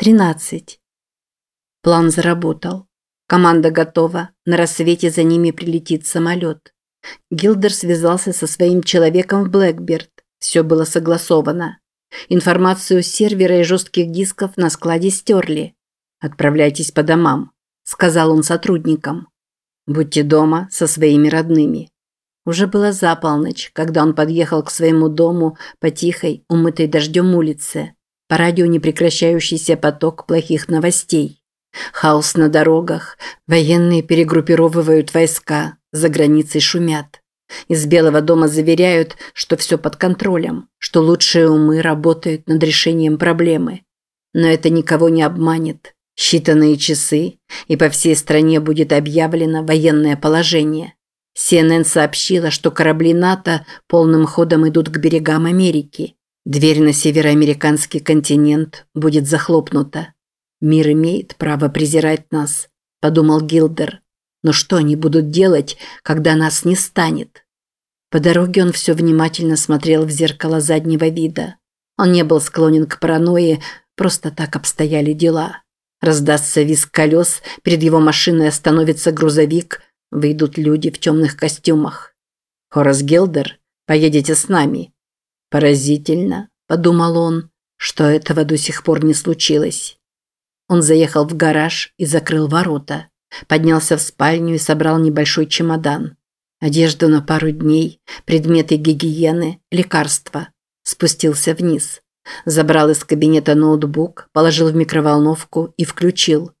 13. План заработал. Команда готова, на рассвете за ними прилетит самолет. Гилдер связался со своим человеком в Блэкберт. Все было согласовано. Информацию с сервера и жестких дисков на складе стерли. «Отправляйтесь по домам», – сказал он сотрудникам. «Будьте дома со своими родными». Уже было за полночь, когда он подъехал к своему дому по тихой, умытой дождем улице. По радио непрекращающийся поток плохих новостей. Хаос на дорогах, военные перегруппировывают войска, за границей шумят. Из Белого дома заверяют, что все под контролем, что лучшие умы работают над решением проблемы. Но это никого не обманет. Считанные часы, и по всей стране будет объявлено военное положение. CNN сообщила, что корабли НАТО полным ходом идут к берегам Америки. Дверь на североамериканский континент будет захлопнута. «Мир имеет право презирать нас», – подумал Гилдер. «Но что они будут делать, когда нас не станет?» По дороге он все внимательно смотрел в зеркало заднего вида. Он не был склонен к паранойи, просто так обстояли дела. Раздастся визг колес, перед его машиной остановится грузовик, выйдут люди в темных костюмах. «Хорас Гилдер, поедете с нами». «Поразительно», – подумал он, – что этого до сих пор не случилось. Он заехал в гараж и закрыл ворота. Поднялся в спальню и собрал небольшой чемодан. Одежду на пару дней, предметы гигиены, лекарства. Спустился вниз. Забрал из кабинета ноутбук, положил в микроволновку и включил.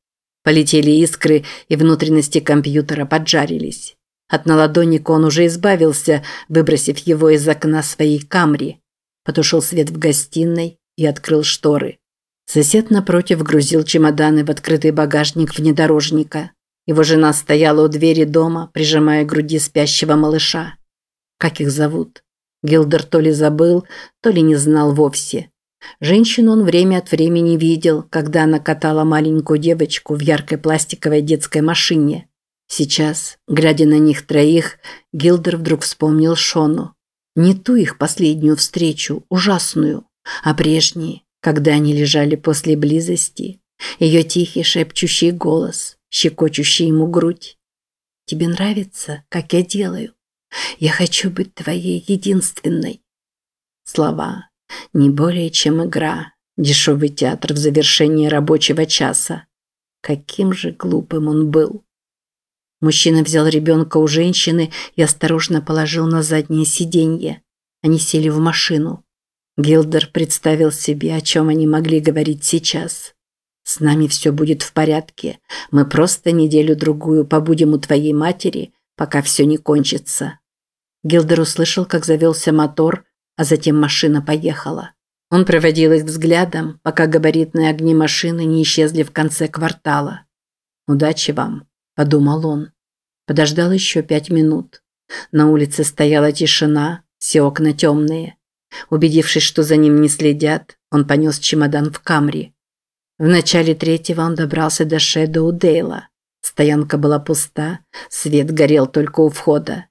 Полетели искры, и внутренности компьютера поджарились. От наладонника он уже избавился, выбросив его из окна своей камри. Потушил свет в гостиной и открыл шторы. Сосед напротив грузил чемоданы в открытый багажник внедорожника. Его жена стояла у двери дома, прижимая к груди спящего малыша. Как их зовут? Гилдер то ли забыл, то ли не знал вовсе. Женщину он время от времени видел, когда она катала маленькую девочку в яркой пластиковой детской машине. Сейчас, глядя на них троих, Гилдер вдруг вспомнил Шону. Не ту их последнюю встречу, ужасную, а прежние, когда они лежали после близости, ее тихий шепчущий голос, щекочущий ему грудь. «Тебе нравится, как я делаю? Я хочу быть твоей единственной». Слова. Не более чем игра. Дешевый театр в завершении рабочего часа. Каким же глупым он был. Мужчина взял ребенка у женщины и осторожно положил на заднее сиденье. Они сели в машину. Гилдер представил себе, о чем они могли говорить сейчас. «С нами все будет в порядке. Мы просто неделю-другую побудем у твоей матери, пока все не кончится». Гилдер услышал, как завелся мотор, а затем машина поехала. Он проводил их взглядом, пока габаритные огни машины не исчезли в конце квартала. «Удачи вам», – подумал он. Подождал еще пять минут. На улице стояла тишина, все окна темные. Убедившись, что за ним не следят, он понес чемодан в Камри. В начале третьего он добрался до Шэдоу Дейла. Стоянка была пуста, свет горел только у входа.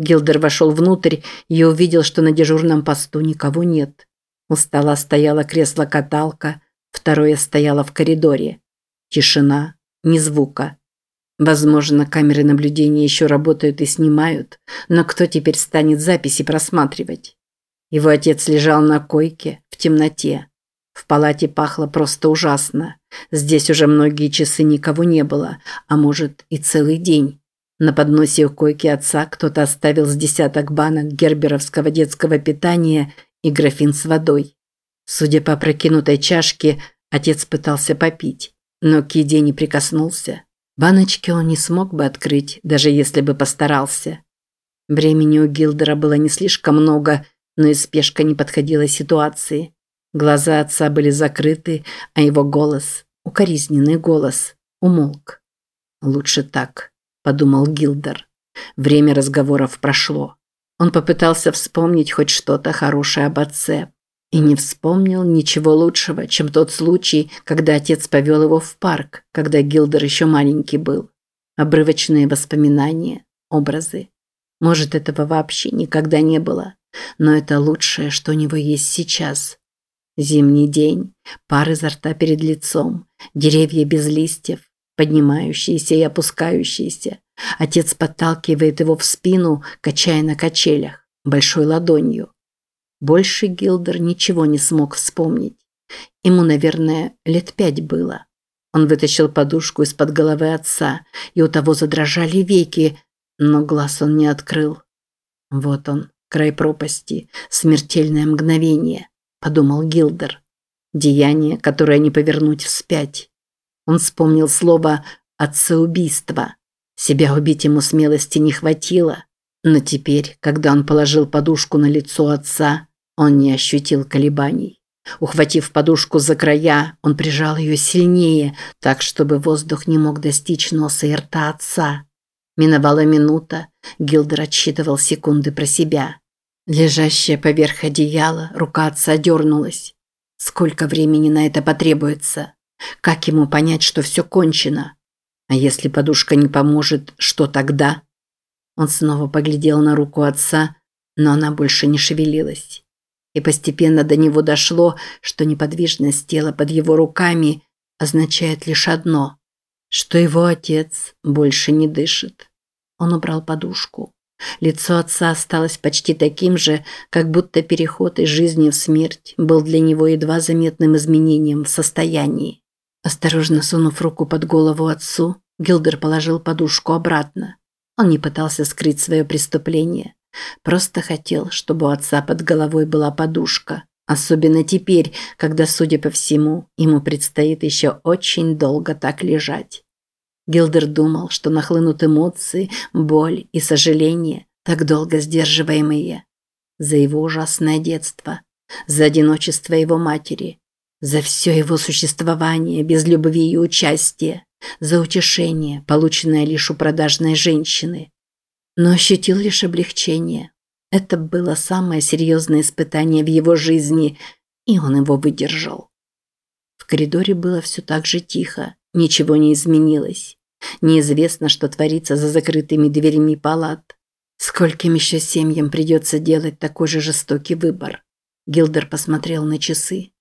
Гилдер вошел внутрь и увидел, что на дежурном посту никого нет. У стола стояло кресло-каталка, второе стояло в коридоре. Тишина, ни звука. Возможно, камеры наблюдения еще работают и снимают, но кто теперь станет записи просматривать? Его отец лежал на койке в темноте. В палате пахло просто ужасно. Здесь уже многие часы никого не было, а может и целый день. На подносе у койки отца кто-то оставил с десяток банок герберовского детского питания и графин с водой. Судя по прокинутой чашке, отец пытался попить, но к еде не прикоснулся. Баночки он не смог бы открыть, даже если бы постарался. Времени у Гилдера было не слишком много, но и спешка не подходила ситуации. Глаза отца были закрыты, а его голос, укоризненный голос, умолк. «Лучше так», – подумал Гилдер. Время разговоров прошло. Он попытался вспомнить хоть что-то хорошее об отце. И не вспомнил ничего лучшего, чем тот случай, когда отец повел его в парк, когда Гилдер еще маленький был. Обрывочные воспоминания, образы. Может, этого вообще никогда не было. Но это лучшее, что у него есть сейчас. Зимний день, пар изо рта перед лицом, деревья без листьев, поднимающиеся и опускающиеся. Отец подталкивает его в спину, качая на качелях, большой ладонью. Больше Гилдер ничего не смог вспомнить. Ему, наверное, лет пять было. Он вытащил подушку из-под головы отца, и у того задрожали веки, но глаз он не открыл. Вот он, край пропасти, смертельное мгновение, подумал Гилдер. Деяние, которое не повернуть вспять. Он вспомнил слово «отцеубийство». Себя убить ему смелости не хватило, но теперь, когда он положил подушку на лицо отца, он не ощутил колебаний. Ухватив подушку за края, он прижал ее сильнее, так, чтобы воздух не мог достичь носа и рта отца. Миновала минута, Гилдер отсчитывал секунды про себя. Лежащая поверх одеяла, рука отца дернулась. Сколько времени на это потребуется? Как ему понять, что все кончено? А если подушка не поможет, что тогда? Он снова поглядел на руку отца, но она больше не шевелилась. И постепенно до него дошло, что неподвижность тела под его руками означает лишь одно – что его отец больше не дышит. Он убрал подушку. Лицо отца осталось почти таким же, как будто переход из жизни в смерть был для него едва заметным изменением в состоянии. Осторожно сунув руку под голову отцу, Гилдер положил подушку обратно. Он не пытался скрыть свое преступление. Просто хотел, чтобы у отца под головой была подушка. Особенно теперь, когда, судя по всему, ему предстоит еще очень долго так лежать. Гилдер думал, что нахлынут эмоции, боль и сожаление, так долго сдерживаемые. За его ужасное детство, за одиночество его матери, за все его существование без любви и участия, за утешение, полученное лишь у продажной женщины. Но ощутил лишь облегчение. Это было самое серьезное испытание в его жизни, и он его выдержал. В коридоре было все так же тихо, ничего не изменилось. Неизвестно, что творится за закрытыми дверями палат. Скольким еще семьям придется делать такой же жестокий выбор? Гилдер посмотрел на часы.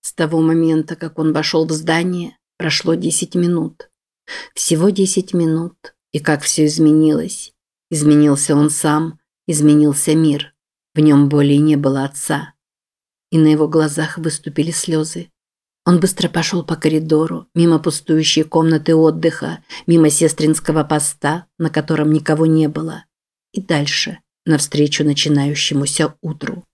С того момента, как он вошел в здание, прошло 10 минут. Всего 10 минут, и как все изменилось. Изменился он сам – Изменился мир. В нем более не было отца. И на его глазах выступили слезы. Он быстро пошел по коридору, мимо пустующей комнаты отдыха, мимо сестринского поста, на котором никого не было. И дальше, навстречу начинающемуся утру.